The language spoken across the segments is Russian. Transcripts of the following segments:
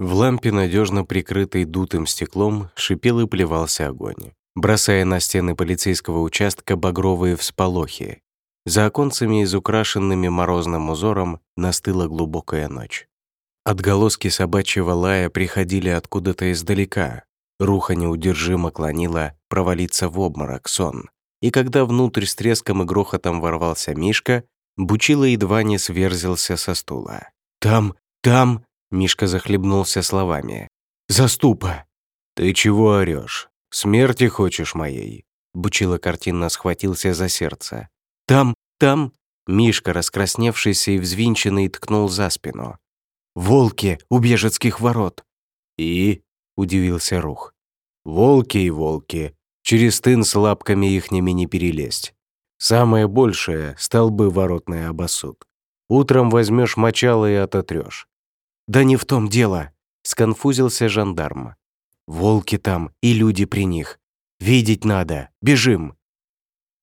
В лампе, надежно прикрытой дутым стеклом, шипел и плевался огонь, бросая на стены полицейского участка багровые всполохи. За оконцами, изукрашенными морозным узором, настыла глубокая ночь. Отголоски собачьего лая приходили откуда-то издалека. Руха неудержимо клонила провалиться в обморок сон. И когда внутрь с треском и грохотом ворвался Мишка, Бучила едва не сверзился со стула. «Там, там!» — Мишка захлебнулся словами. «Заступа!» «Ты чего орёшь? Смерти хочешь моей?» Бучила картинно схватился за сердце. «Там, там!» Мишка, раскрасневшийся и взвинченный, ткнул за спину. «Волки у бежецких ворот!» «И?» — удивился Рух. «Волки и волки. Через тын с лапками ихними не перелезть. Самое большее — столбы воротные обосуд. Утром возьмешь мочало и ототрешь. «Да не в том дело», — сконфузился жандарм. «Волки там и люди при них. Видеть надо. Бежим!»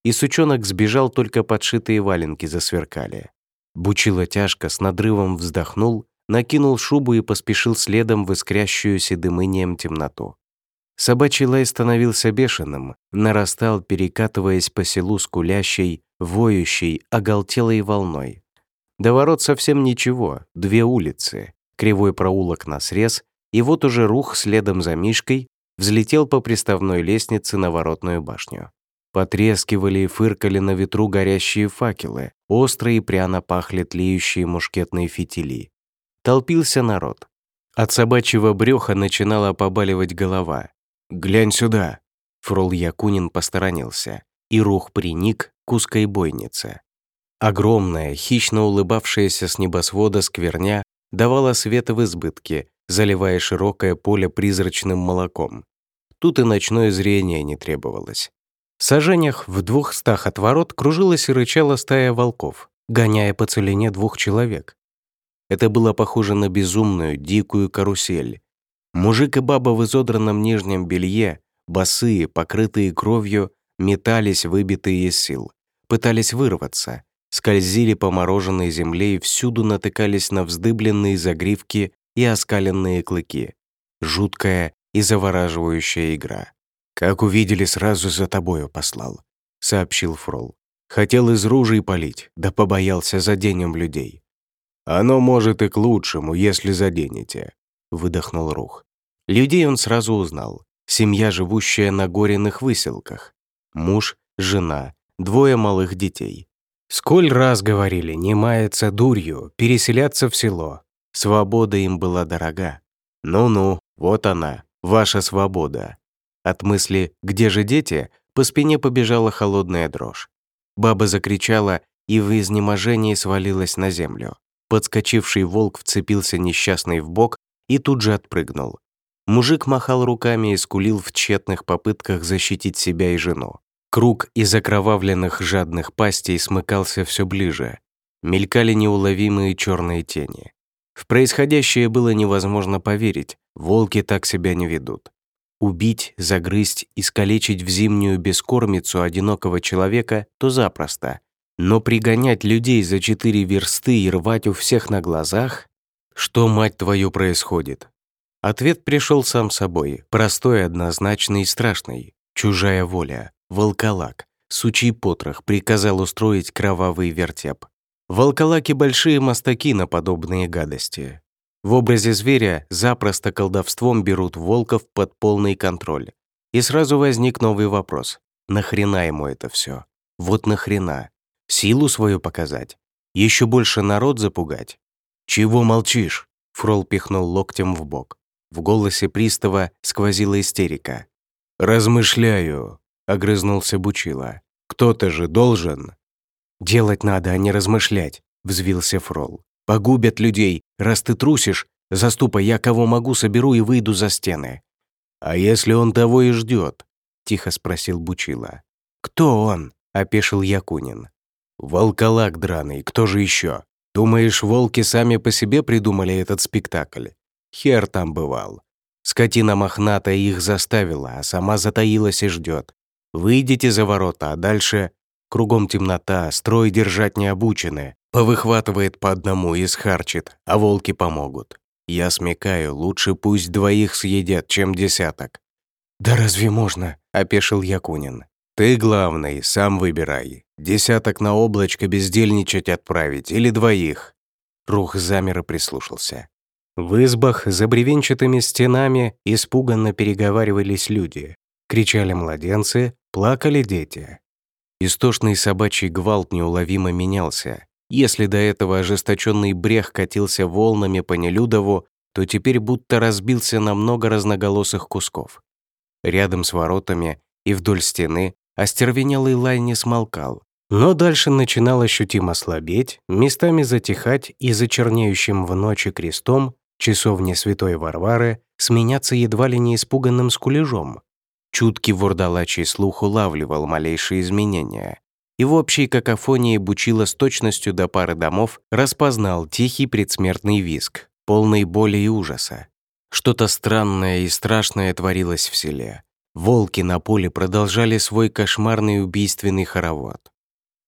И сучонок сбежал, только подшитые валенки засверкали. Бучило тяжко, с надрывом вздохнул, накинул шубу и поспешил следом в искрящуюся дымынием темноту. Собачий лай становился бешеным, нарастал, перекатываясь по селу скулящей, воющей, оголтелой волной. До ворот совсем ничего, две улицы, кривой проулок на срез, и вот уже рух следом за Мишкой взлетел по приставной лестнице на воротную башню. Потрескивали и фыркали на ветру горящие факелы, острые и пряно пахли тлеющие мушкетные фитили. Толпился народ. От собачьего брёха начинала побаливать голова. «Глянь сюда!» Фрол Якунин посторонился, и рух приник к узкой бойнице. Огромная, хищно улыбавшаяся с небосвода скверня давала света в избытке, заливая широкое поле призрачным молоком. Тут и ночное зрение не требовалось. В сажениях в двухстах от ворот кружилась и рычала стая волков, гоняя по целине двух человек. Это было похоже на безумную, дикую карусель, Мужик и баба в изодранном нижнем белье, босые, покрытые кровью, метались, выбитые из сил. Пытались вырваться, скользили по мороженой земле и всюду натыкались на вздыбленные загривки и оскаленные клыки. Жуткая и завораживающая игра. «Как увидели, сразу за тобою послал», — сообщил Фрол. «Хотел из ружей полить, да побоялся заденем людей». «Оно может и к лучшему, если заденете», — выдохнул Рух. Людей он сразу узнал. Семья, живущая на горенных выселках. Муж, жена, двое малых детей. Сколь раз говорили, не маяться дурью, переселяться в село. Свобода им была дорога. Ну-ну, вот она, ваша свобода. От мысли «где же дети?» по спине побежала холодная дрожь. Баба закричала и в изнеможении свалилась на землю. Подскочивший волк вцепился несчастный в бок и тут же отпрыгнул. Мужик махал руками и скулил в тщетных попытках защитить себя и жену. Круг из окровавленных жадных пастей смыкался все ближе. Мелькали неуловимые черные тени. В происходящее было невозможно поверить, волки так себя не ведут. Убить, загрызть, искалечить в зимнюю бескормицу одинокого человека то запросто. Но пригонять людей за четыре версты и рвать у всех на глазах? Что, мать твою, происходит? Ответ пришел сам собой, простой, однозначный и страшный. Чужая воля, волколак, сучий потрох приказал устроить кровавый вертеп. Волколаки — большие мастаки на подобные гадости. В образе зверя запросто колдовством берут волков под полный контроль. И сразу возник новый вопрос. Нахрена ему это все? Вот нахрена? Силу свою показать? Еще больше народ запугать? «Чего молчишь?» Фрол пихнул локтем в бок. В голосе пристава сквозила истерика. «Размышляю», — огрызнулся Бучила. «Кто-то же должен». «Делать надо, а не размышлять», — взвился Фрол. «Погубят людей. Раз ты трусишь, заступа, я кого могу соберу и выйду за стены». «А если он того и ждет?» — тихо спросил Бучила. «Кто он?» — опешил Якунин. «Волколак драный, кто же еще? Думаешь, волки сами по себе придумали этот спектакль? Хер там бывал. Скотина мохната их заставила, а сама затаилась и ждет. Выйдите за ворота, а дальше кругом темнота, строй держать не обучены. Повыхватывает по одному и схарчит, а волки помогут. Я смекаю, лучше пусть двоих съедят, чем десяток». «Да разве можно?» — опешил Якунин. «Ты главный, сам выбирай. Десяток на облачко бездельничать отправить или двоих?» Рух замер и прислушался. В избах за бревенчатыми стенами испуганно переговаривались люди. Кричали младенцы, плакали дети. Истошный собачий гвалт неуловимо менялся. Если до этого ожесточенный брех катился волнами по Нелюдову, то теперь будто разбился на много разноголосых кусков. Рядом с воротами и вдоль стены остервенелый лай не смолкал, но дальше начинал ощутимо слабеть, местами затихать и за чернеющим в ночи крестом часовни Святой Варвары сменяться едва ли не испуганным скулежом. Чуткий вордалачий слух улавливал малейшие изменения, и в общей какофонии Бучила с точностью до пары домов распознал тихий предсмертный виск, полный боли и ужаса. Что-то странное и страшное творилось в селе. Волки на поле продолжали свой кошмарный убийственный хоровод.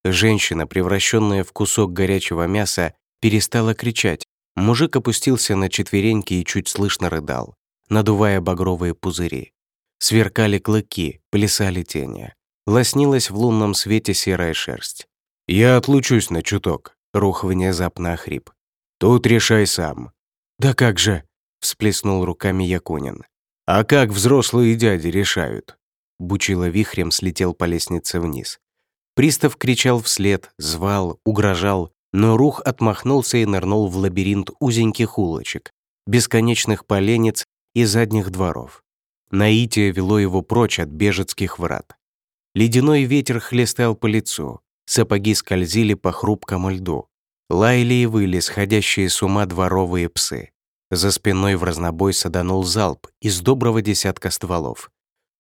Женщина, превращенная в кусок горячего мяса, перестала кричать. Мужик опустился на четвереньки и чуть слышно рыдал, надувая багровые пузыри. Сверкали клыки, плясали тени. Лоснилась в лунном свете серая шерсть. «Я отлучусь на чуток», — Рух внезапно охрип. «Тут решай сам». «Да как же?» — всплеснул руками Якунин. «А как взрослые дяди решают?» Бучило вихрем слетел по лестнице вниз. Пристав кричал вслед, звал, угрожал, но Рух отмахнулся и нырнул в лабиринт узеньких улочек, бесконечных поленец и задних дворов. Наитие вело его прочь от бежецких врат. Ледяной ветер хлестал по лицу, сапоги скользили по хрупкому льду. Лаяли и выли сходящие с ума дворовые псы. За спиной в разнобой саданул залп из доброго десятка стволов.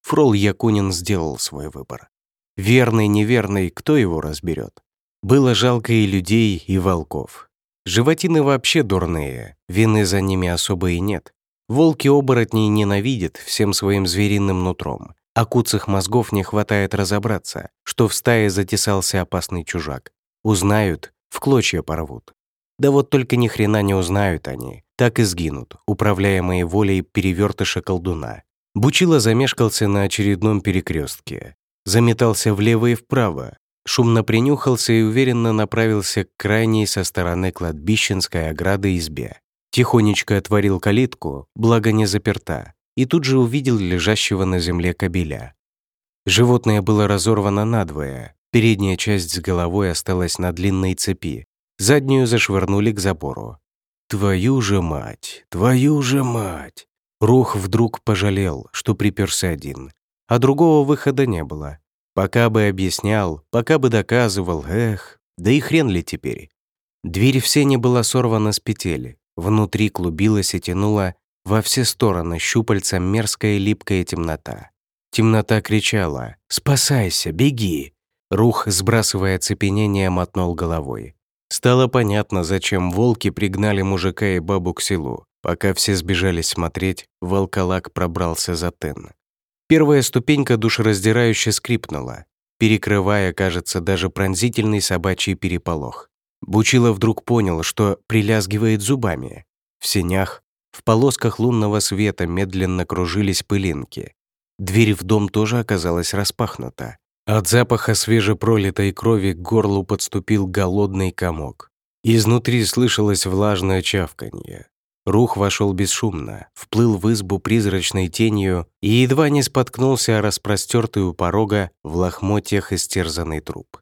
Фрол Якунин сделал свой выбор. Верный, неверный, кто его разберет? Было жалко и людей, и волков. Животины вообще дурные, вины за ними особо и нет. Волки-оборотней ненавидят всем своим звериным нутром, а куцых мозгов не хватает разобраться, что в стае затесался опасный чужак. Узнают, в клочья порвут. Да вот только ни хрена не узнают они, так и сгинут, управляемые волей перевертыша колдуна. Бучило замешкался на очередном перекрестке, заметался влево и вправо, шумно принюхался и уверенно направился к крайней со стороны кладбищенской ограды избе. Тихонечко отворил калитку, благо не заперта, и тут же увидел лежащего на земле кобеля. Животное было разорвано надвое, передняя часть с головой осталась на длинной цепи, заднюю зашвырнули к забору. «Твою же мать! Твою же мать!» Рух вдруг пожалел, что приперся один, а другого выхода не было. Пока бы объяснял, пока бы доказывал, эх, да и хрен ли теперь. Дверь в сене была сорвана с петель, внутри клубилась и тянула во все стороны щупальца мерзкая липкая темнота. Темнота кричала «Спасайся, беги!» Рух, сбрасывая оцепенение, мотнул головой. Стало понятно, зачем волки пригнали мужика и бабу к селу. Пока все сбежались смотреть, волколак пробрался за тен. Первая ступенька душераздирающе скрипнула, перекрывая, кажется, даже пронзительный собачий переполох. Бучило вдруг понял, что прилязгивает зубами. В сенях, в полосках лунного света медленно кружились пылинки. Дверь в дом тоже оказалась распахнута. От запаха свежепролитой крови к горлу подступил голодный комок. Изнутри слышалось влажное чавканье. Рух вошел бесшумно, вплыл в избу призрачной тенью и едва не споткнулся о распростертый у порога в лохмотьях истерзанный труп.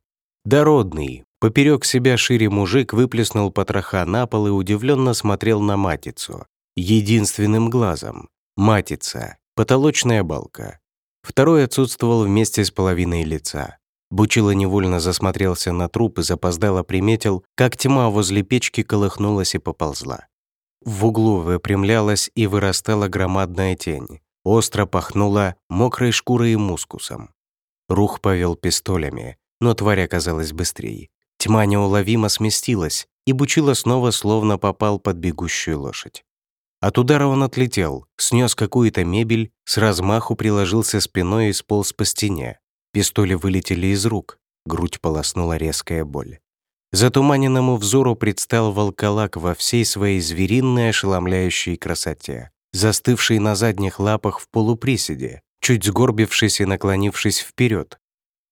Дородный, поперек себя шире мужик выплеснул потроха на пол и удивленно смотрел на матицу. Единственным глазом. Матица. Потолочная балка. Второй отсутствовал вместе с половиной лица. Бучило невольно засмотрелся на труп и запоздало приметил, как тьма возле печки колыхнулась и поползла. В углу выпрямлялась и вырастала громадная тень. Остро пахнула мокрой шкурой и мускусом. Рух повел пистолями, но тварь оказалась быстрее. Тьма неуловимо сместилась, и Бучило снова словно попал под бегущую лошадь. От удара он отлетел, снес какую-то мебель, с размаху приложился спиной и сполз по стене. Пистоли вылетели из рук, грудь полоснула резкая боль. Затуманенному взору предстал волколак во всей своей звериной ошеломляющей красоте, застывший на задних лапах в полуприседе, чуть сгорбившись и наклонившись вперед.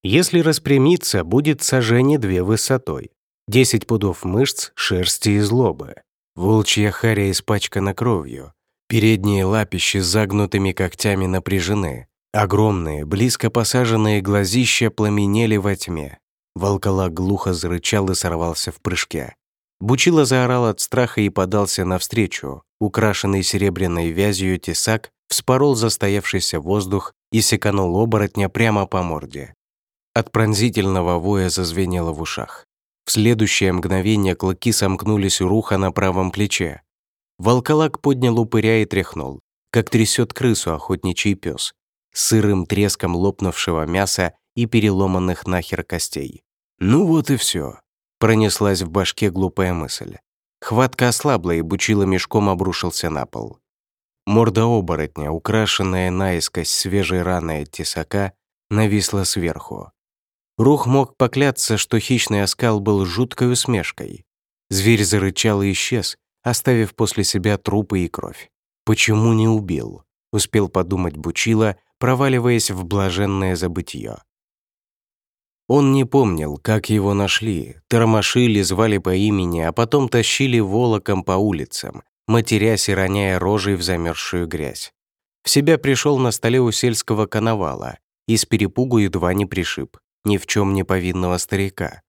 Если распрямиться, будет сожжение две высотой. Десять пудов мышц, шерсти и злобы. Волчья харя испачкана кровью. Передние лапищи с загнутыми когтями напряжены. Огромные, близко посаженные глазища пламенели во тьме. Волколак глухо зарычал и сорвался в прыжке. Бучила заорал от страха и подался навстречу. Украшенный серебряной вязью тесак вспорол застоявшийся воздух и секанул оборотня прямо по морде. От пронзительного воя зазвенело в ушах. В следующее мгновение клыки сомкнулись у руха на правом плече. Волколак поднял упыря и тряхнул, как трясет крысу охотничий пес, сырым треском лопнувшего мяса и переломанных нахер костей. «Ну вот и все», — пронеслась в башке глупая мысль. Хватка ослабла, и бучило мешком обрушился на пол. Морда оборотня, украшенная наискось свежей раной от тесака, нависла сверху. Рух мог покляться, что хищный оскал был жуткой усмешкой. Зверь зарычал и исчез, оставив после себя трупы и кровь. «Почему не убил?» — успел подумать Бучила, проваливаясь в блаженное забытье. Он не помнил, как его нашли, тормошили, звали по имени, а потом тащили волоком по улицам, матерясь и роняя рожей в замерзшую грязь. В себя пришел на столе у сельского коновала и с перепугу едва не пришиб ни в чем не повинного старика.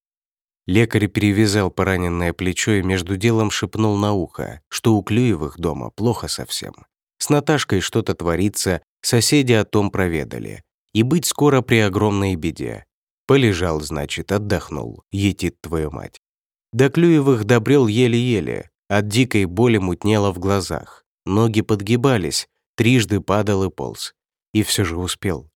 Лекарь перевязал пораненное плечо и между делом шепнул на ухо, что у Клюевых дома плохо совсем. С Наташкой что-то творится, соседи о том проведали. И быть скоро при огромной беде. Полежал, значит, отдохнул, етит твою мать. До Клюевых добрел еле-еле, от дикой боли мутнело в глазах. Ноги подгибались, трижды падал и полз. И все же успел.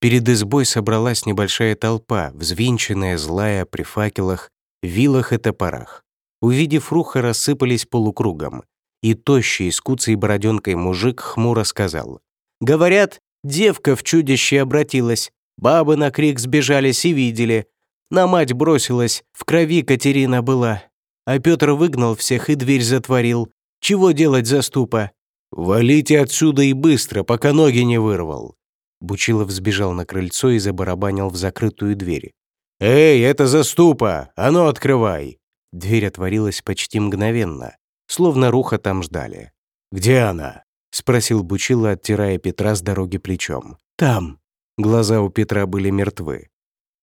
Перед избой собралась небольшая толпа, взвинченная, злая, при факелах, вилах и топорах. Увидев руха, рассыпались полукругом. И тощий, с бороденкой мужик хмуро сказал. «Говорят, девка в чудище обратилась. Бабы на крик сбежались и видели. На мать бросилась, в крови Катерина была. А Петр выгнал всех и дверь затворил. Чего делать заступа? «Валите отсюда и быстро, пока ноги не вырвал». Бучилов сбежал на крыльцо и забарабанил в закрытую дверь. «Эй, это заступа! А ну, открывай!» Дверь отворилась почти мгновенно, словно руха там ждали. «Где она?» — спросил Бучила, оттирая Петра с дороги плечом. «Там». Глаза у Петра были мертвы.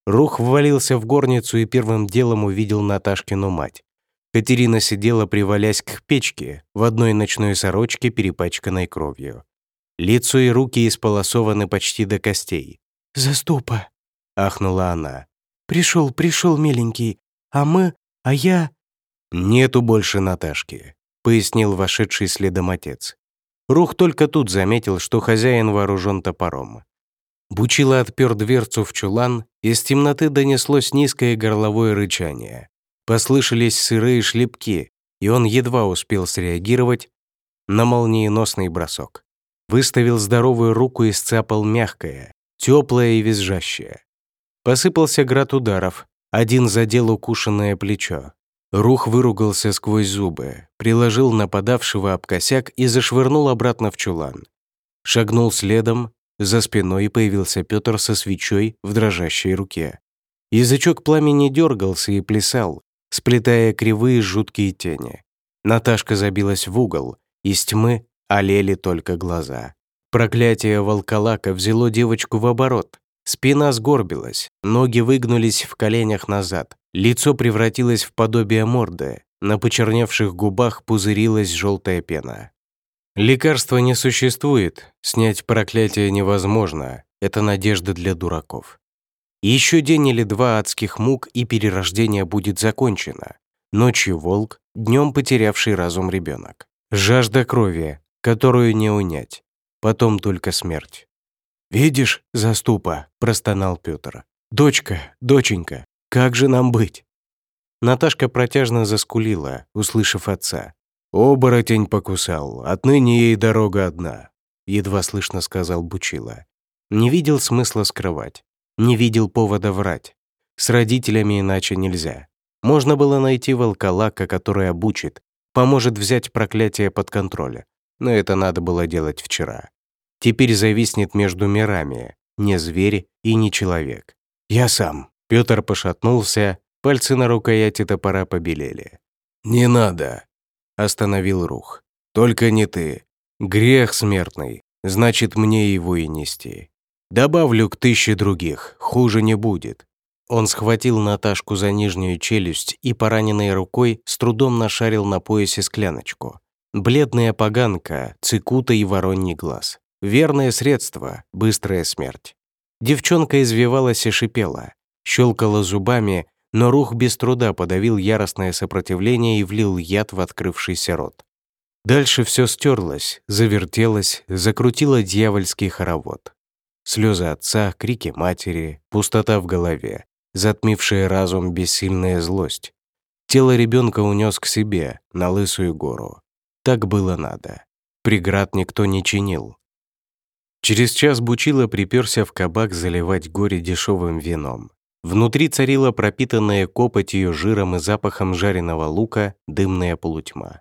Рух ввалился в горницу и первым делом увидел Наташкину мать. Катерина сидела, привалясь к печке, в одной ночной сорочке, перепачканной кровью. Лицо и руки исполосованы почти до костей. «Заступа!» — ахнула она. «Пришел, пришел, миленький. А мы, а я...» «Нету больше Наташки», — пояснил вошедший следом отец. Рух только тут заметил, что хозяин вооружен топором. Бучило отпер дверцу в чулан, из темноты донеслось низкое горловое рычание. Послышались сырые шлепки, и он едва успел среагировать на молниеносный бросок. Выставил здоровую руку и сцапал мягкое, теплое и визжащее. Посыпался град ударов, один задел укушенное плечо. Рух выругался сквозь зубы, приложил нападавшего об косяк и зашвырнул обратно в чулан. Шагнул следом, за спиной появился Петр со свечой в дрожащей руке. Язычок пламени дергался и плясал, сплетая кривые жуткие тени. Наташка забилась в угол, из тьмы олели только глаза. Проклятие волколака взяло девочку в оборот. Спина сгорбилась, ноги выгнулись в коленях назад, лицо превратилось в подобие морды, на почерневших губах пузырилась желтая пена. Лекарства не существует, снять проклятие невозможно, это надежда для дураков. Еще день или два адских мук и перерождение будет закончено. Ночью волк, днем потерявший разум ребенок. Жажда крови, которую не унять. Потом только смерть. «Видишь, заступа», — простонал Петр. «Дочка, доченька, как же нам быть?» Наташка протяжно заскулила, услышав отца. «Оборотень покусал, отныне ей дорога одна», — едва слышно сказал Бучила. Не видел смысла скрывать, не видел повода врать. С родителями иначе нельзя. Можно было найти волколака, который обучит, поможет взять проклятие под контроль. Но это надо было делать вчера. Теперь зависнет между мирами, не зверь и не человек. Я сам. Петр пошатнулся, пальцы на рукояти топора побелели. «Не надо», — остановил Рух. «Только не ты. Грех смертный, значит, мне его и нести. Добавлю к тысяче других, хуже не будет». Он схватил Наташку за нижнюю челюсть и пораненной рукой с трудом нашарил на поясе скляночку. Бледная поганка, цикута и вороний глаз. Верное средство — быстрая смерть. Девчонка извивалась и шипела, щелкала зубами, но рух без труда подавил яростное сопротивление и влил яд в открывшийся рот. Дальше все стерлось, завертелось, закрутило дьявольский хоровод. Слезы отца, крики матери, пустота в голове, затмившая разум бессильная злость. Тело ребенка унес к себе, на лысую гору. Так было надо. Преград никто не чинил. Через час Бучила приперся в кабак заливать горе дешевым вином. Внутри царила пропитанная копотью, жиром и запахом жареного лука дымная полутьма.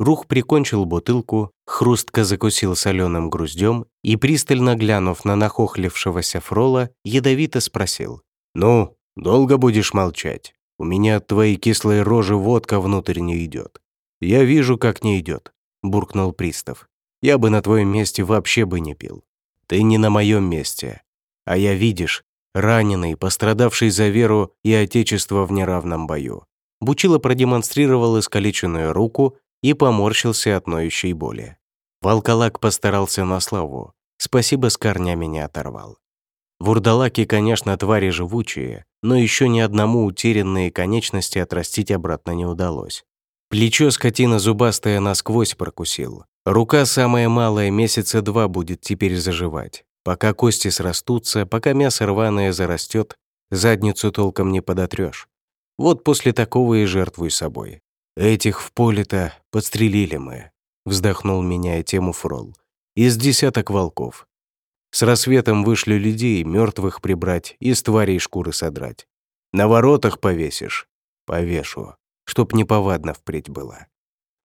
Рух прикончил бутылку, хрустко закусил соленым груздем и, пристально глянув на нахохлившегося фрола, ядовито спросил. «Ну, долго будешь молчать? У меня от твоей кислой рожи водка внутрь не идет». «Я вижу, как не идет», — буркнул пристав. «Я бы на твоем месте вообще бы не пил. Ты не на моем месте. А я, видишь, раненый, пострадавший за веру и отечество в неравном бою». Бучило продемонстрировал искалеченную руку и поморщился от ноющей боли. Волколак постарался на славу. Спасибо, с корнями не оторвал. Вурдалаки, конечно, твари живучие, но еще ни одному утерянные конечности отрастить обратно не удалось. Плечо скотина зубастая насквозь прокусил. Рука самая малая, месяца два будет теперь заживать. Пока кости срастутся, пока мясо рваное зарастет, задницу толком не подотрешь. Вот после такого и жертвуй собой. Этих в поле-то подстрелили мы, вздохнул, меняя тему Фрол. Из десяток волков. С рассветом вышли людей, мертвых прибрать, из тварей шкуры содрать. На воротах повесишь? Повешу чтоб неповадно впредь было.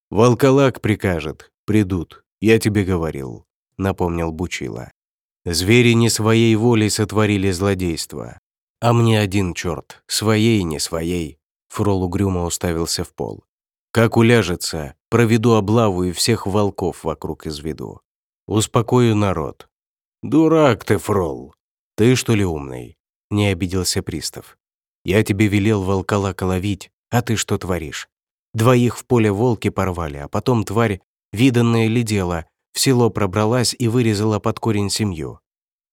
«Волколак прикажет, придут, я тебе говорил», — напомнил Бучила. «Звери не своей волей сотворили злодейство. А мне один черт, своей, не своей», — Фрол угрюмо уставился в пол. «Как уляжется, проведу облаву и всех волков вокруг изведу. Успокою народ». «Дурак ты, Фрол! Ты, что ли, умный?» — не обиделся пристав. «Я тебе велел волколака ловить, а ты что творишь? Двоих в поле волки порвали, а потом тварь, виданное ли дело, в село пробралась и вырезала под корень семью.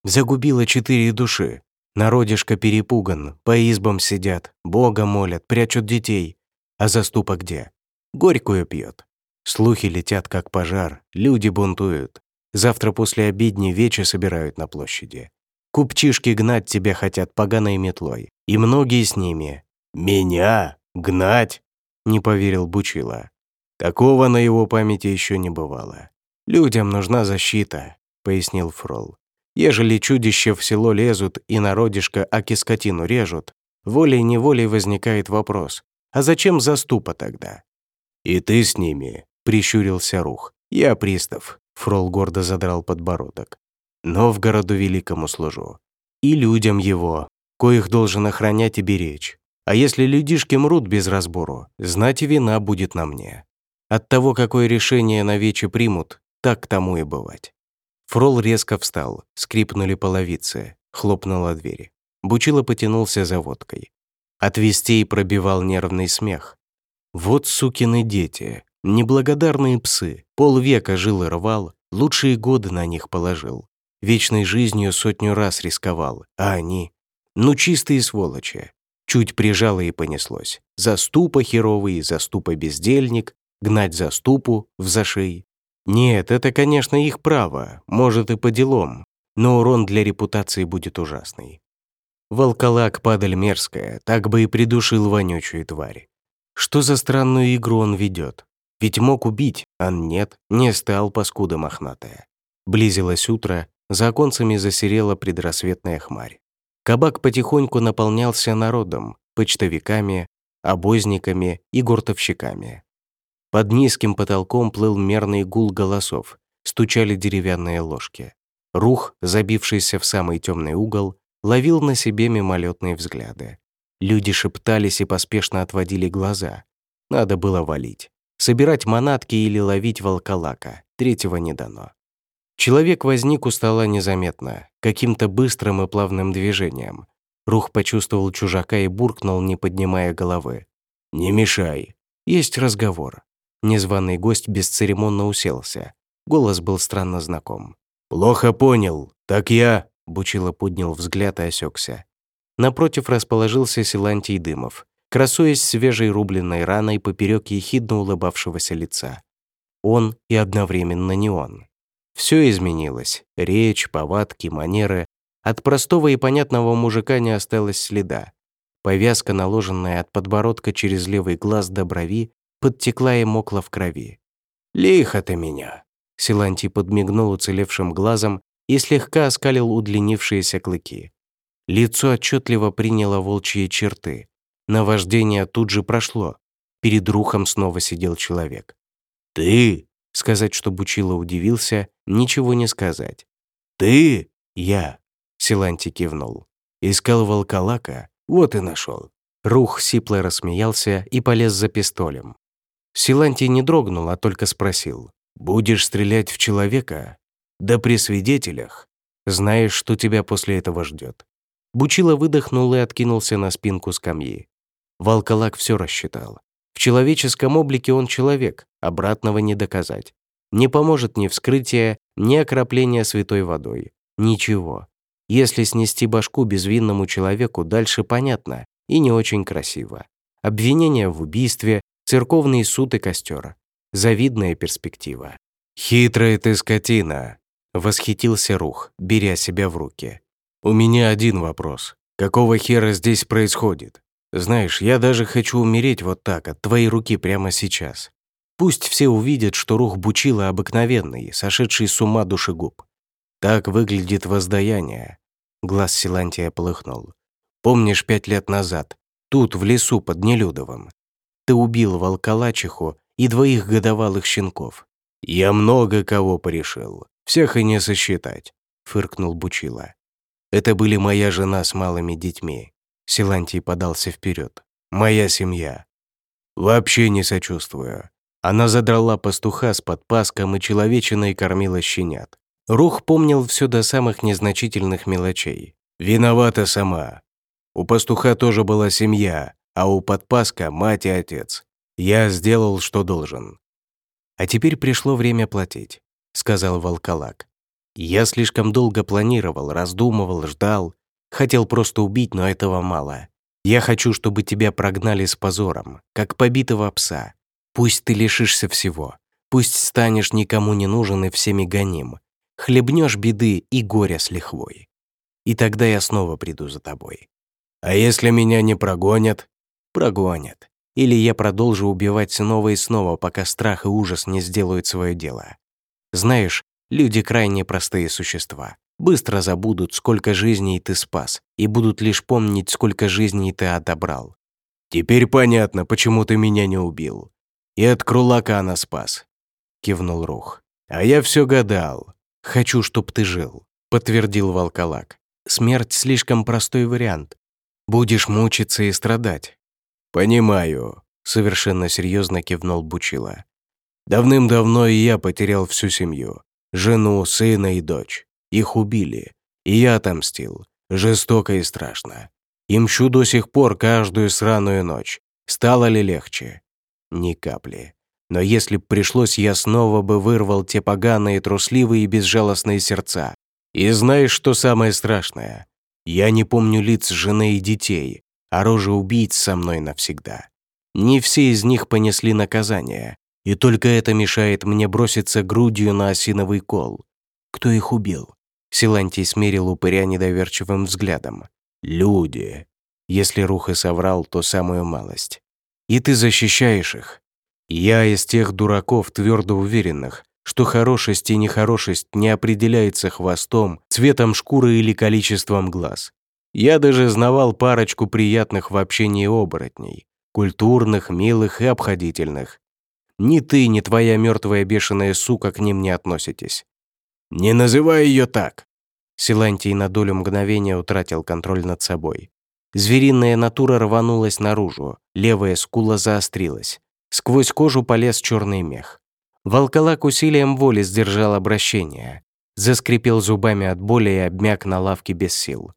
Загубила четыре души. Народишко перепуган, по избам сидят, Бога молят, прячут детей. А заступа где? Горькую пьет. Слухи летят, как пожар, люди бунтуют. Завтра после обедни вечи собирают на площади. Купчишки гнать тебя хотят поганой метлой. И многие с ними. «Меня?» «Гнать?» — не поверил Бучила. Такого на его памяти еще не бывало. «Людям нужна защита», — пояснил Фрол. «Ежели чудища в село лезут и народишко аки скотину режут, волей-неволей возникает вопрос, а зачем заступа тогда?» «И ты с ними», — прищурился Рух. «Я пристав», — Фрол гордо задрал подбородок. «Но в городу великому служу. И людям его, коих должен охранять и беречь. А если людишки мрут без разбору, знать вина будет на мне. От того, какое решение на вече примут, так тому и бывать. Фрол резко встал, скрипнули половицы, хлопнула дверь. Бучило потянулся за водкой. От вестей пробивал нервный смех. Вот сукины дети, неблагодарные псы, полвека жил и рвал, лучшие годы на них положил. Вечной жизнью сотню раз рисковал, а они... Ну, чистые сволочи. Чуть прижало и понеслось. Заступа херовый, заступа бездельник, гнать заступу в зашей. Нет, это, конечно, их право, может и по делам, но урон для репутации будет ужасный. Волколак падаль мерзкая, так бы и придушил вонючую тварь. Что за странную игру он ведет? Ведь мог убить, а нет, не стал паскуда мохнатая. Близилось утро, за оконцами засерела предрассветная хмарь. Кабак потихоньку наполнялся народом, почтовиками, обозниками и гуртовщиками. Под низким потолком плыл мерный гул голосов, стучали деревянные ложки. Рух, забившийся в самый темный угол, ловил на себе мимолетные взгляды. Люди шептались и поспешно отводили глаза. Надо было валить. Собирать манатки или ловить волколака. Третьего не дано. Человек возник у стола незаметно, каким-то быстрым и плавным движением. Рух почувствовал чужака и буркнул, не поднимая головы. «Не мешай. Есть разговор». Незваный гость бесцеремонно уселся. Голос был странно знаком. «Плохо понял. Так я...» Бучило поднял взгляд и осекся. Напротив расположился Силантий Дымов, красуясь свежей рубленной раной поперек ехидно улыбавшегося лица. Он и одновременно не он. Все изменилось. Речь, повадки, манеры. От простого и понятного мужика не осталось следа. Повязка, наложенная от подбородка через левый глаз до брови, подтекла и мокла в крови. «Лихо ты меня!» Силантий подмигнул уцелевшим глазом и слегка оскалил удлинившиеся клыки. Лицо отчетливо приняло волчьи черты. Наваждение тут же прошло. Перед рухом снова сидел человек. «Ты?» — сказать, что Бучило удивился, ничего не сказать. «Ты?» «Я», — Силанти кивнул. «Искал волколака, вот и нашел. Рух сипло рассмеялся и полез за пистолем. Силанти не дрогнул, а только спросил. «Будешь стрелять в человека?» Да при свидетелях. Знаешь, что тебя после этого ждет. Бучило выдохнул и откинулся на спинку скамьи. Волколак все рассчитал. В человеческом облике он человек, обратного не доказать. Не поможет ни вскрытие, ни окропление святой водой. Ничего. Если снести башку безвинному человеку, дальше понятно и не очень красиво. Обвинение в убийстве, церковный суд и костер. Завидная перспектива. «Хитрая ты скотина!» Восхитился Рух, беря себя в руки. «У меня один вопрос. Какого хера здесь происходит? Знаешь, я даже хочу умереть вот так, от твоей руки прямо сейчас. Пусть все увидят, что Рух Бучила обыкновенный, сошедший с ума душегуб. Так выглядит воздаяние». Глаз Силантия полыхнул. «Помнишь, пять лет назад, тут, в лесу под Нелюдовым, ты убил волколачиху и двоих годовалых щенков. Я много кого порешил. Всех и не сосчитать», — фыркнул Бучила. «Это были моя жена с малыми детьми». Силантий подался вперед. «Моя семья». «Вообще не сочувствую». Она задрала пастуха с подпаском и человечиной кормила щенят. Рух помнил все до самых незначительных мелочей. «Виновата сама. У пастуха тоже была семья, а у подпаска — мать и отец. Я сделал, что должен». А теперь пришло время платить. — сказал волколак. «Я слишком долго планировал, раздумывал, ждал. Хотел просто убить, но этого мало. Я хочу, чтобы тебя прогнали с позором, как побитого пса. Пусть ты лишишься всего. Пусть станешь никому не нужен и всеми гоним. Хлебнешь беды и горя с лихвой. И тогда я снова приду за тобой. А если меня не прогонят? Прогонят. Или я продолжу убивать снова и снова, пока страх и ужас не сделают свое дело. Знаешь, люди крайне простые существа. Быстро забудут, сколько жизней ты спас, и будут лишь помнить, сколько жизней ты отобрал. Теперь понятно, почему ты меня не убил. И от Крулакана спас. Кивнул Рух. А я все гадал. Хочу, чтоб ты жил, подтвердил Волколак. Смерть слишком простой вариант. Будешь мучиться и страдать. Понимаю, совершенно серьезно кивнул Бучила. Давным-давно и я потерял всю семью. Жену, сына и дочь. Их убили. И я отомстил. Жестоко и страшно. И мщу до сих пор каждую сраную ночь. Стало ли легче? Ни капли. Но если б пришлось, я снова бы вырвал те поганые, трусливые и безжалостные сердца. И знаешь, что самое страшное? Я не помню лиц жены и детей, а рожи убийц со мной навсегда. Не все из них понесли наказание, и только это мешает мне броситься грудью на осиновый кол. Кто их убил? Силантий смерил упыря недоверчивым взглядом. Люди. Если Рух и соврал, то самую малость. И ты защищаешь их. Я из тех дураков, твердо уверенных, что хорошесть и нехорошесть не определяется хвостом, цветом шкуры или количеством глаз. Я даже знавал парочку приятных в общении оборотней, Культурных, милых и обходительных. Ни ты, ни твоя мертвая бешеная сука к ним не относитесь. Не называй ее так. Силантий на долю мгновения утратил контроль над собой. Звериная натура рванулась наружу, левая скула заострилась. Сквозь кожу полез черный мех. Волколак усилием воли сдержал обращение. Заскрипел зубами от боли и обмяк на лавке без сил.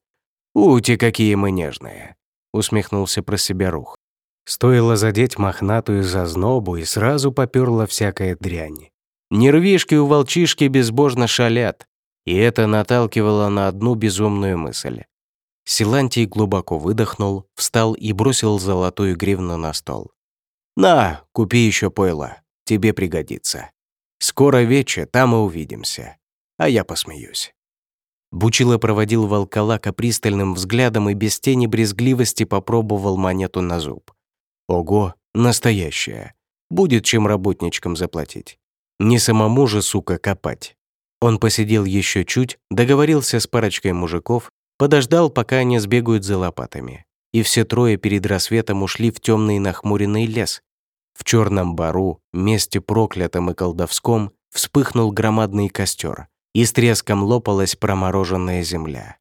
«Ути, какие мы нежные!» — усмехнулся про себя Рух. Стоило задеть мохнатую зазнобу, и сразу поперла всякая дрянь. Нервишки у волчишки безбожно шалят, и это наталкивало на одну безумную мысль. Силантий глубоко выдохнул, встал и бросил золотую гривну на стол. «На, купи еще пойло, тебе пригодится. Скоро вече, там и увидимся. А я посмеюсь». Бучило проводил волколака пристальным взглядом и без тени брезгливости попробовал монету на зуб. Ого, настоящая. Будет чем работничкам заплатить. Не самому же, сука, копать. Он посидел еще чуть, договорился с парочкой мужиков, подождал, пока они сбегают за лопатами. И все трое перед рассветом ушли в темный нахмуренный лес. В черном бару, месте проклятом и колдовском, вспыхнул громадный костер, и с треском лопалась промороженная земля.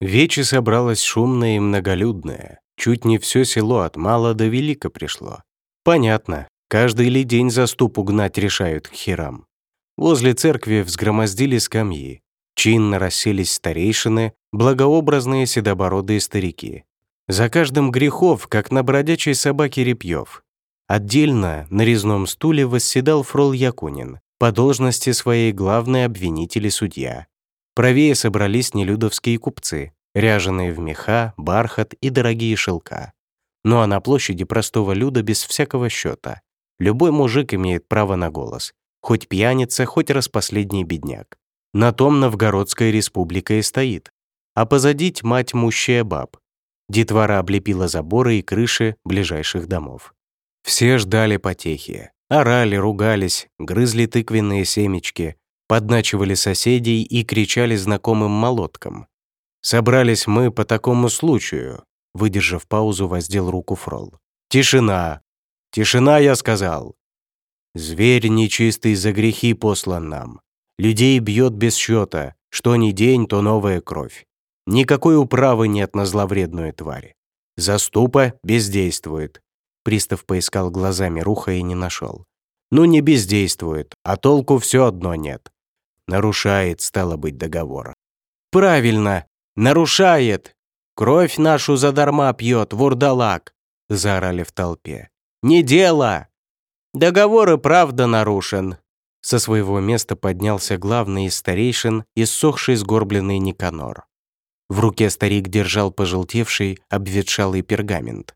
Вече собралась шумная и многолюдная. Чуть не все село от мала до велика пришло. Понятно, каждый ли день заступу гнать решают к херам. Возле церкви взгромоздили скамьи. Чинно расселись старейшины, благообразные седобородые старики. За каждым грехов, как на бродячей собаке Репьев. Отдельно на резном стуле восседал фрол Якунин, по должности своей главный обвинитель и судья. Правее собрались нелюдовские купцы, ряженые в меха, бархат и дорогие шелка. Ну а на площади простого люда без всякого счета. Любой мужик имеет право на голос. Хоть пьяница, хоть распоследний бедняк. На том Новгородская республика и стоит. А позади тьма тьмущая баб. Детвора облепила заборы и крыши ближайших домов. Все ждали потехи. Орали, ругались, грызли тыквенные семечки, подначивали соседей и кричали знакомым молоткам. «Собрались мы по такому случаю», — выдержав паузу, воздел руку Фрол. «Тишина! Тишина, я сказал!» «Зверь нечистый за грехи послан нам. Людей бьет без счета, что ни день, то новая кровь. Никакой управы нет на зловредную тварь. Заступа бездействует. Пристав поискал глазами Руха и не нашел. Ну, не бездействует, а толку все одно нет. Нарушает, стало быть, договор. «Правильно! Нарушает! Кровь нашу задарма пьет, вурдалак!» заорали в толпе. «Не дело!» «Договор и правда нарушен!» Со своего места поднялся главный из старейшин, иссохший сгорбленный Никанор. В руке старик держал пожелтевший, обветшалый пергамент.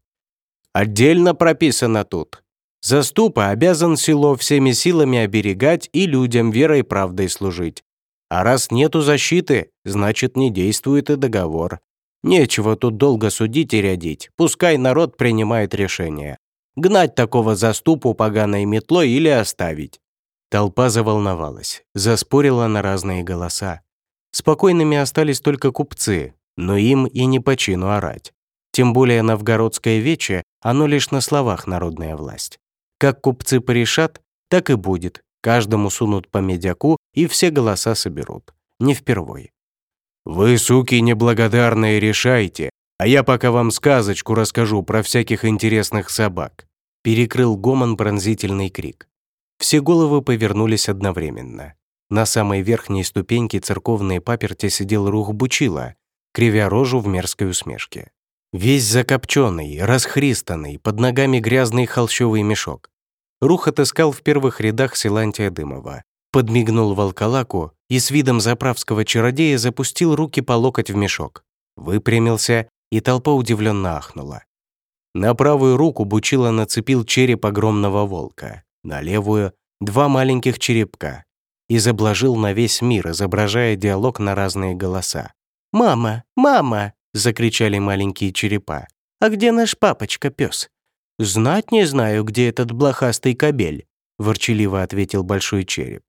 Отдельно прописано тут. Заступа обязан село всеми силами оберегать и людям верой и правдой служить. А раз нету защиты, значит, не действует и договор. Нечего тут долго судить и рядить, пускай народ принимает решение. Гнать такого заступу поганой метлой или оставить. Толпа заволновалась, заспорила на разные голоса. Спокойными остались только купцы, но им и не по чину орать. Тем более новгородское вече, оно лишь на словах народная власть. Как купцы порешат, так и будет. Каждому сунут по медяку и все голоса соберут. Не впервой. «Вы, суки неблагодарные, решайте, а я пока вам сказочку расскажу про всяких интересных собак», перекрыл гомон пронзительный крик. Все головы повернулись одновременно. На самой верхней ступеньке церковной паперти сидел рух Бучила, кривя рожу в мерзкой усмешке. Весь закопченный, расхристанный, под ногами грязный холщовый мешок. Рух отыскал в первых рядах Силантия Дымова, подмигнул волколаку и с видом заправского чародея запустил руки по локоть в мешок. Выпрямился, и толпа удивленно ахнула. На правую руку Бучила нацепил череп огромного волка, на левую — два маленьких черепка, и заблажил на весь мир, изображая диалог на разные голоса. «Мама! Мама!» закричали маленькие черепа. «А где наш папочка, пес? «Знать не знаю, где этот блохастый кобель», — ворчаливо ответил большой череп.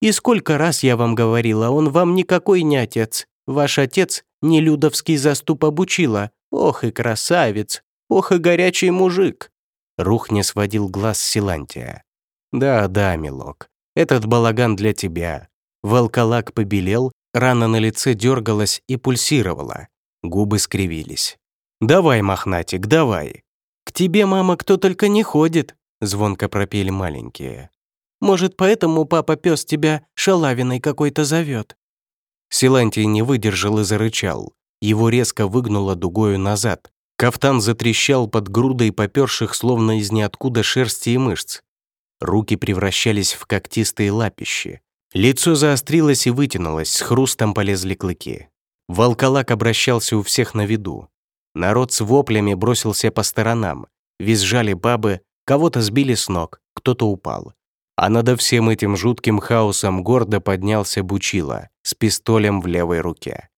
«И сколько раз я вам говорила, он вам никакой не отец. Ваш отец нелюдовский заступ обучила. Ох и красавец! Ох и горячий мужик!» Рух не сводил глаз с Силантия. «Да, да, милок, этот балаган для тебя». Волколак побелел, рана на лице дергалась и пульсировала. Губы скривились. «Давай, мохнатик, давай!» «К тебе, мама, кто только не ходит!» Звонко пропели маленькие. «Может, поэтому папа пес тебя шалавиной какой-то зовет?» Силантий не выдержал и зарычал. Его резко выгнуло дугою назад. Кафтан затрещал под грудой поперших, словно из ниоткуда шерсти и мышц. Руки превращались в когтистые лапищи. Лицо заострилось и вытянулось, с хрустом полезли клыки. Волколак обращался у всех на виду. Народ с воплями бросился по сторонам. Визжали бабы, кого-то сбили с ног, кто-то упал. А над всем этим жутким хаосом гордо поднялся Бучила с пистолем в левой руке.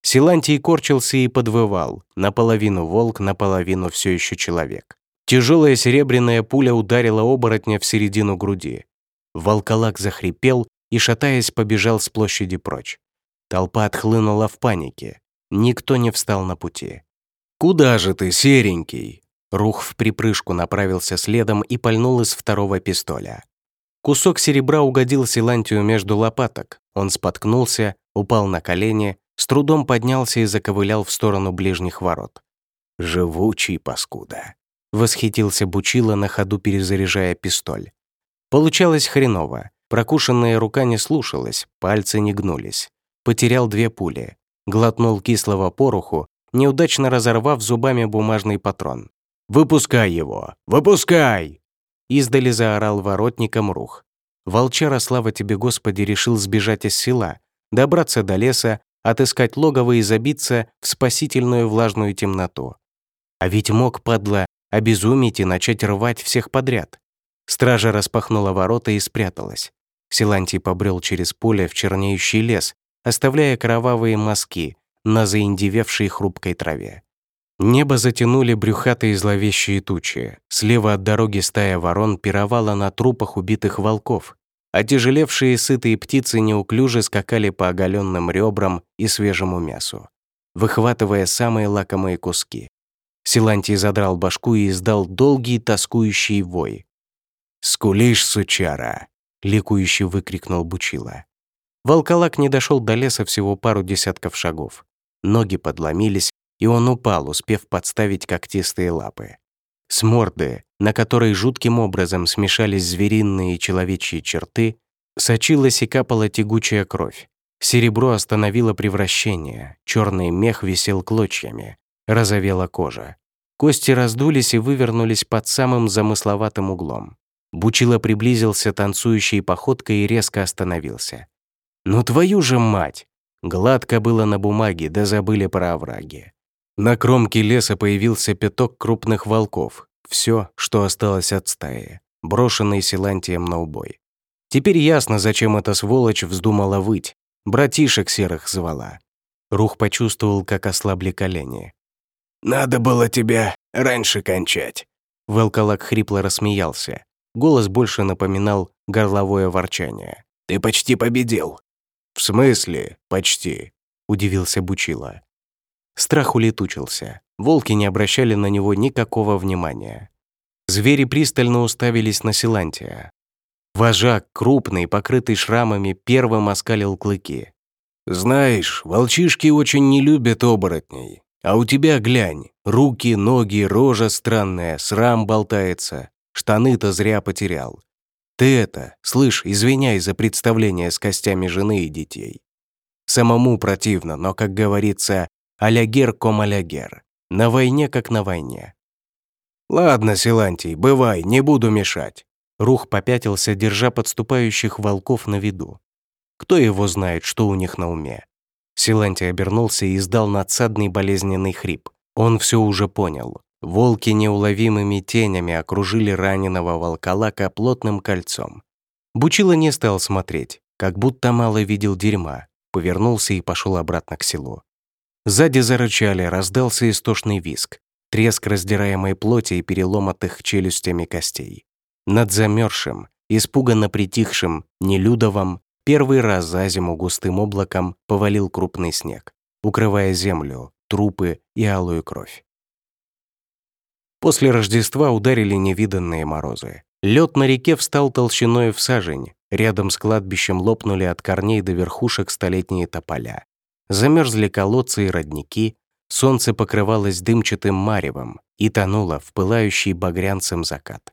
Силантий корчился и подвывал, наполовину волк, наполовину все еще человек. Тяжелая серебряная пуля ударила оборотня в середину груди. Волколак захрипел и, шатаясь, побежал с площади прочь. Толпа отхлынула в панике. Никто не встал на пути. «Куда же ты, серенький?» Рух в припрыжку направился следом и пальнул из второго пистоля. Кусок серебра угодил Силантию между лопаток. Он споткнулся, упал на колени, с трудом поднялся и заковылял в сторону ближних ворот. «Живучий паскуда!» — восхитился Бучила на ходу, перезаряжая пистоль. Получалось хреново. Прокушенная рука не слушалась, пальцы не гнулись. Потерял две пули. Глотнул кислого пороху, неудачно разорвав зубами бумажный патрон. «Выпускай его! Выпускай!» Издали заорал воротником рух. Волчара, слава тебе, Господи, решил сбежать из села, добраться до леса, отыскать логово и забиться в спасительную влажную темноту. А ведь мог, падла, обезумить и начать рвать всех подряд. Стража распахнула ворота и спряталась. Силантий побрел через поле в чернеющий лес, оставляя кровавые мазки на заиндевевшей хрупкой траве. Небо затянули брюхатые зловещие тучи. Слева от дороги стая ворон пировала на трупах убитых волков. Отяжелевшие сытые птицы неуклюже скакали по оголенным ребрам и свежему мясу, выхватывая самые лакомые куски. Силантий задрал башку и издал долгий тоскующий вой. «Скулишь, сучара!» — ликующе выкрикнул Бучила. Волколак не дошел до леса всего пару десятков шагов. Ноги подломились, и он упал, успев подставить когтистые лапы. С морды, на которой жутким образом смешались звериные и человечьи черты, сочилась и капала тягучая кровь. Серебро остановило превращение, черный мех висел клочьями, разовела кожа. Кости раздулись и вывернулись под самым замысловатым углом. Бучило приблизился танцующей походкой и резко остановился. «Ну твою же мать!» Гладко было на бумаге, да забыли про овраги. На кромке леса появился пяток крупных волков. Все, что осталось от стаи, брошенный Силантием на убой. Теперь ясно, зачем эта сволочь вздумала выть. Братишек серых звала. Рух почувствовал, как ослабли колени. «Надо было тебя раньше кончать». Волколак хрипло рассмеялся. Голос больше напоминал горловое ворчание. «Ты почти победил. «В смысле почти?» — удивился Бучила. Страх улетучился. Волки не обращали на него никакого внимания. Звери пристально уставились на Силантия. Вожак, крупный, покрытый шрамами, первым оскалил клыки. «Знаешь, волчишки очень не любят оборотней. А у тебя, глянь, руки, ноги, рожа странная, срам болтается. Штаны-то зря потерял. Ты это, слышь, извиняй за представление с костями жены и детей. Самому противно, но, как говорится, алягер ком алягер. На войне, как на войне. Ладно, Силантий, бывай, не буду мешать. Рух попятился, держа подступающих волков на виду. Кто его знает, что у них на уме? Силантий обернулся и издал надсадный болезненный хрип. Он все уже понял. Волки неуловимыми тенями окружили раненого волколака плотным кольцом. Бучила не стал смотреть, как будто мало видел дерьма, повернулся и пошел обратно к селу. Сзади зарычали, раздался истошный виск, треск раздираемой плоти и переломатых челюстями костей. Над замерзшим, испуганно притихшим Нелюдовым первый раз за зиму густым облаком повалил крупный снег, укрывая землю, трупы и алую кровь. После Рождества ударили невиданные морозы. Лед на реке встал толщиной в сажень. Рядом с кладбищем лопнули от корней до верхушек столетние тополя. Замерзли колодцы и родники, солнце покрывалось дымчатым маревом и тонуло в пылающий багрянцем закат.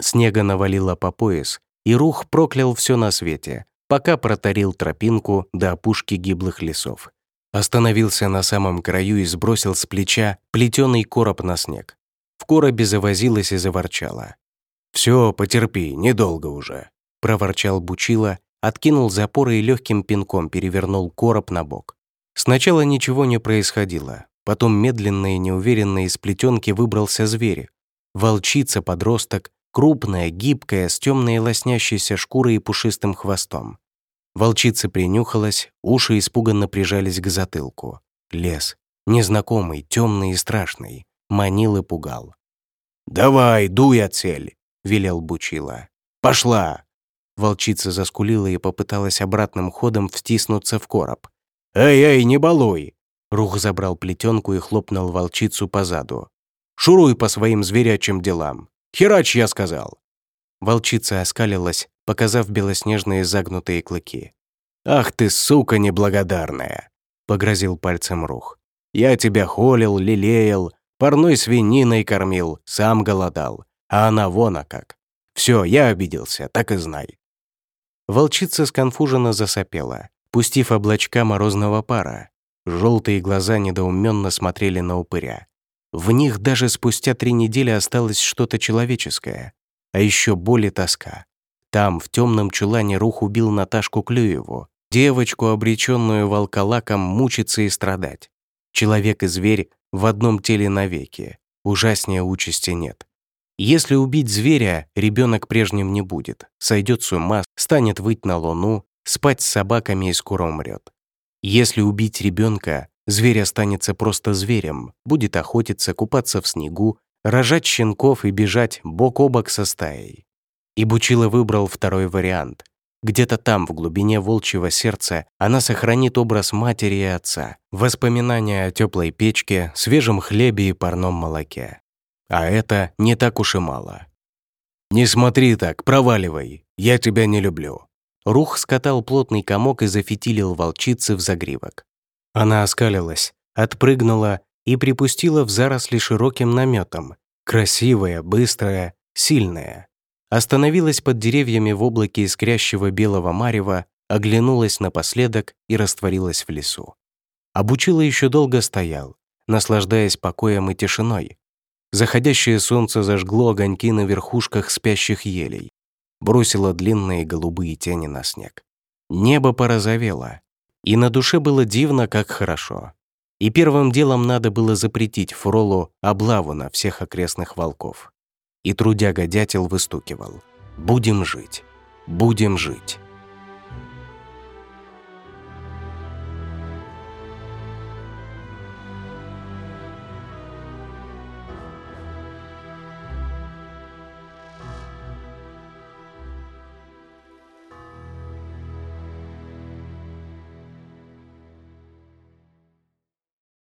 Снега навалило по пояс, и рух проклял все на свете, пока протарил тропинку до опушки гиблых лесов. Остановился на самом краю и сбросил с плеча плетеный короб на снег. В коробе завозилась и заворчала. «Все, потерпи, недолго уже», — проворчал Бучила, откинул запоры и легким пинком перевернул короб на бок. Сначала ничего не происходило, потом медленно и неуверенно из плетенки выбрался зверь. Волчица-подросток, крупная, гибкая, с темной лоснящейся шкурой и пушистым хвостом. Волчица принюхалась, уши испуганно прижались к затылку. Лес, незнакомый, темный и страшный, манил и пугал. «Давай, дуй от цель!» — велел Бучила. «Пошла!» Волчица заскулила и попыталась обратным ходом втиснуться в короб. «Эй-эй, не балуй!» Рух забрал плетенку и хлопнул волчицу по заду. «Шуруй по своим зверячим делам! Херач, я сказал!» Волчица оскалилась, показав белоснежные загнутые клыки. «Ах ты, сука неблагодарная!» — погрозил пальцем Рух. «Я тебя холил, лелеял, парной свининой кормил, сам голодал, а она вон а как. Все, я обиделся, так и знай». Волчица сконфуженно засопела, пустив облачка морозного пара. Желтые глаза недоуменно смотрели на упыря. В них даже спустя три недели осталось что-то человеческое, а еще боль и тоска. Там, в темном чулане, Рух убил Наташку Клюеву, девочку, обреченную волколаком мучиться и страдать. Человек и зверь в одном теле навеки. Ужаснее участи нет. Если убить зверя, ребенок прежним не будет, сойдет с ума, станет выть на луну, спать с собаками и скоро умрет. Если убить ребенка, зверь останется просто зверем, будет охотиться, купаться в снегу, рожать щенков и бежать бок о бок со стаей. И Бучила выбрал второй вариант. Где-то там, в глубине волчьего сердца, она сохранит образ матери и отца, воспоминания о теплой печке, свежем хлебе и парном молоке. А это не так уж и мало. «Не смотри так, проваливай, я тебя не люблю». Рух скатал плотный комок и зафитилил волчицы в загривок. Она оскалилась, отпрыгнула и припустила в заросли широким наметом. Красивая, быстрая, сильная остановилась под деревьями в облаке искрящего белого марева, оглянулась напоследок и растворилась в лесу. Обучила еще долго стоял, наслаждаясь покоем и тишиной. Заходящее солнце зажгло огоньки на верхушках спящих елей, бросило длинные голубые тени на снег. Небо порозовело, и на душе было дивно, как хорошо. И первым делом надо было запретить Фролу облаву на всех окрестных волков и трудяга-дятел выстукивал «Будем жить! Будем жить!»